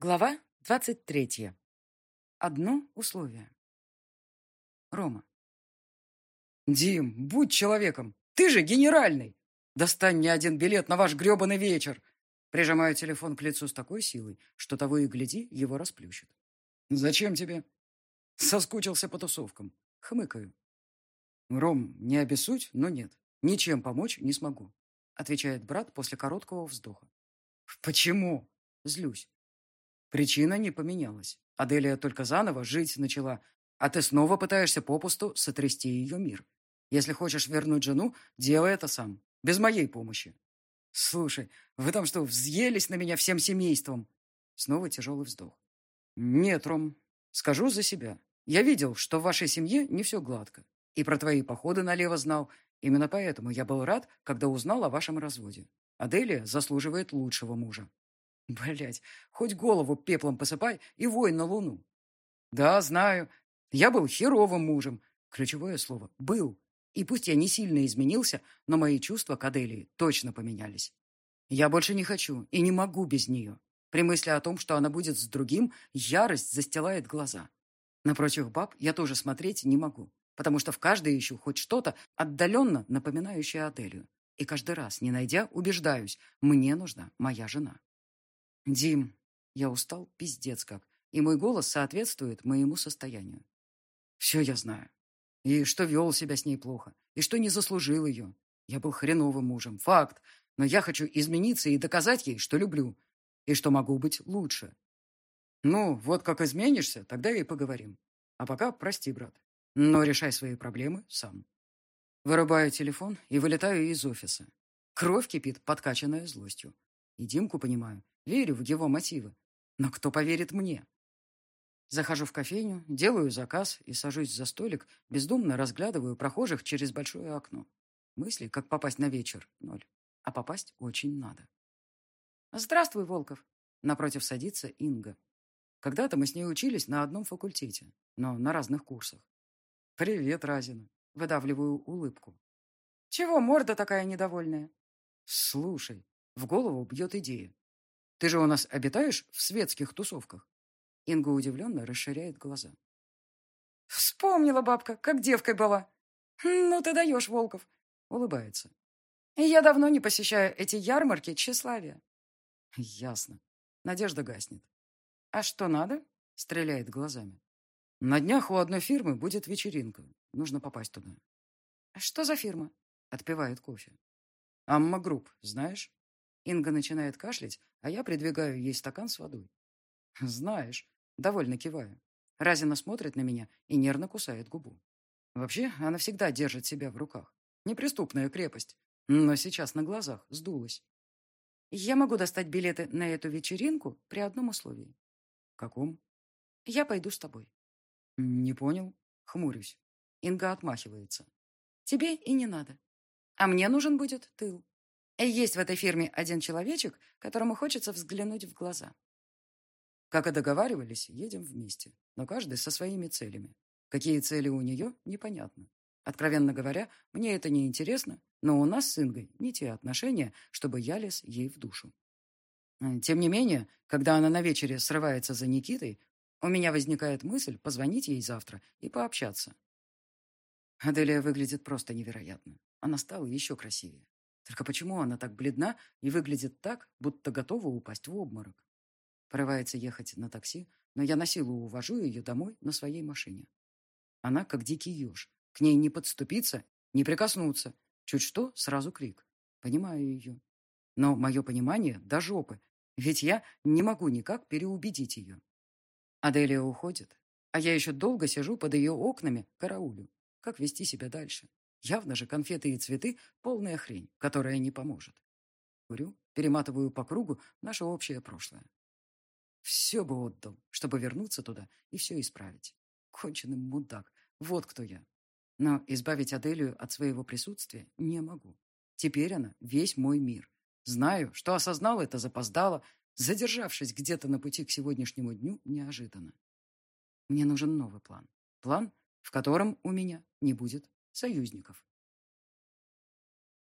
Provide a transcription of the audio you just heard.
Глава двадцать третья. Одно условие. Рома. «Дим, будь человеком! Ты же генеральный! Достань мне один билет на ваш гребаный вечер!» Прижимаю телефон к лицу с такой силой, что того и гляди, его расплющит. «Зачем тебе?» Соскучился по тусовкам. Хмыкаю. «Ром, не обессудь, но нет. Ничем помочь не смогу», отвечает брат после короткого вздоха. «Почему?» Злюсь. Причина не поменялась. Аделия только заново жить начала, а ты снова пытаешься попусту сотрясти ее мир. Если хочешь вернуть жену, делай это сам, без моей помощи. Слушай, вы там что, взъелись на меня всем семейством? Снова тяжелый вздох. Нет, Ром, скажу за себя. Я видел, что в вашей семье не все гладко. И про твои походы налево знал. Именно поэтому я был рад, когда узнал о вашем разводе. Аделия заслуживает лучшего мужа. Блять, хоть голову пеплом посыпай и вой на луну. Да, знаю. Я был херовым мужем. Ключевое слово «был». И пусть я не сильно изменился, но мои чувства к Аделии точно поменялись. Я больше не хочу и не могу без нее. При мысли о том, что она будет с другим, ярость застилает глаза. Напротив баб я тоже смотреть не могу, потому что в каждой ищу хоть что-то отдаленно напоминающее Аделию. И каждый раз, не найдя, убеждаюсь, мне нужна моя жена. «Дим, я устал пиздец как, и мой голос соответствует моему состоянию. Все я знаю. И что вел себя с ней плохо, и что не заслужил ее. Я был хреновым мужем, факт, но я хочу измениться и доказать ей, что люблю, и что могу быть лучше. Ну, вот как изменишься, тогда и поговорим. А пока прости, брат, но решай свои проблемы сам. Вырубаю телефон и вылетаю из офиса. Кровь кипит, подкачанная злостью. И Димку понимаю, верю в его мотивы. Но кто поверит мне? Захожу в кофейню, делаю заказ и сажусь за столик, бездумно разглядываю прохожих через большое окно. Мысли, как попасть на вечер, ноль. А попасть очень надо. «Здравствуй, Волков!» Напротив садится Инга. Когда-то мы с ней учились на одном факультете, но на разных курсах. «Привет, Разина!» Выдавливаю улыбку. «Чего морда такая недовольная?» «Слушай, в голову бьет идея. Ты же у нас обитаешь в светских тусовках? Инга удивленно расширяет глаза. Вспомнила бабка, как девкой была. Ну ты даешь, Волков. Улыбается. Я давно не посещаю эти ярмарки тщеславия. Ясно. Надежда гаснет. А что надо? Стреляет глазами. На днях у одной фирмы будет вечеринка. Нужно попасть туда. Что за фирма? Отпивает кофе. Амма Групп, знаешь? Инга начинает кашлять, а я придвигаю ей стакан с водой. «Знаешь», — довольно киваю. Разина смотрит на меня и нервно кусает губу. Вообще, она всегда держит себя в руках. Неприступная крепость. Но сейчас на глазах сдулась. Я могу достать билеты на эту вечеринку при одном условии. Каком? Я пойду с тобой. Не понял. Хмурюсь. Инга отмахивается. Тебе и не надо. А мне нужен будет тыл. Есть в этой фирме один человечек, которому хочется взглянуть в глаза. Как и договаривались, едем вместе, но каждый со своими целями. Какие цели у нее, непонятно. Откровенно говоря, мне это не интересно, но у нас с Ингой не те отношения, чтобы я лез ей в душу. Тем не менее, когда она на вечере срывается за Никитой, у меня возникает мысль позвонить ей завтра и пообщаться. Аделия выглядит просто невероятно. Она стала еще красивее. Только почему она так бледна и выглядит так, будто готова упасть в обморок? Порывается ехать на такси, но я на силу увожу ее домой на своей машине. Она как дикий еж. К ней не подступиться, не прикоснуться. Чуть что, сразу крик. Понимаю ее. Но мое понимание до жопы, ведь я не могу никак переубедить ее. Аделия уходит, а я еще долго сижу под ее окнами, караулю. Как вести себя дальше? Явно же конфеты и цветы – полная хрень, которая не поможет. Курю, перематываю по кругу наше общее прошлое. Все бы отдал, чтобы вернуться туда и все исправить. Конченый мудак, вот кто я. Но избавить Аделию от своего присутствия не могу. Теперь она весь мой мир. Знаю, что осознал это запоздало, задержавшись где-то на пути к сегодняшнему дню неожиданно. Мне нужен новый план. План, в котором у меня не будет союзников.